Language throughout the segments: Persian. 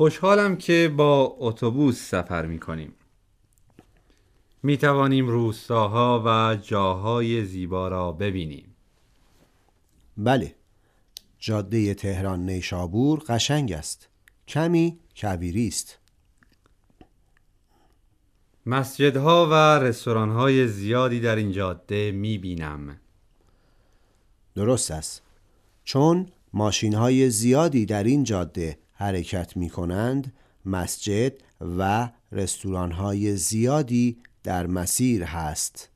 خوشحالم که با اتوبوس سفر می کنیم می توانیم روستاها و جاهای زیبا را ببینیم. بله جاده تهران نیشابور قشنگ است. کمی کویری است. مسجدها و رستورانهای زیادی در این جاده می بینم درست است. چون ماشین های زیادی در این جاده حرکت می کنند مسجد و رستوران های زیادی در مسیر هست.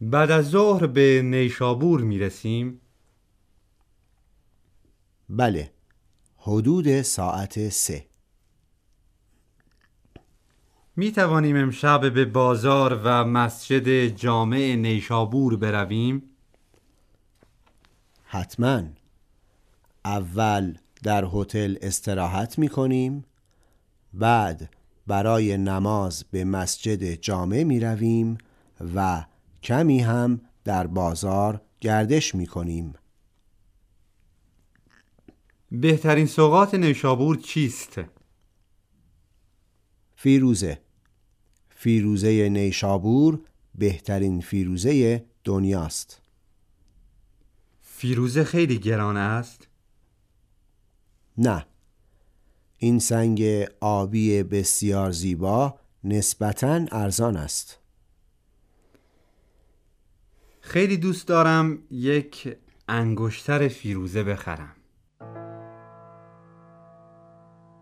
بعد از ظهر به نیشابور می رسیم بله حدود ساعت سه. می توانیم امشب به بازار و مسجد جامع نیشابور برویم؟ حتما. اول در هتل استراحت می کنیم بعد برای نماز به مسجد جامع می رویم و کمی هم در بازار گردش می کنیم بهترین سوقات نیشابور چیست؟ فیروزه فیروزه نیشابور بهترین فیروزه دنیاست فیروزه خیلی گران است؟ نه. این سنگ آبی بسیار زیبا نسبتا ارزان است. خیلی دوست دارم یک انگشتر فیروزه بخرم.